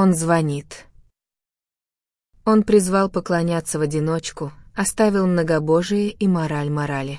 Он звонит. Он призвал поклоняться в одиночку, оставил многобожие и мораль морали.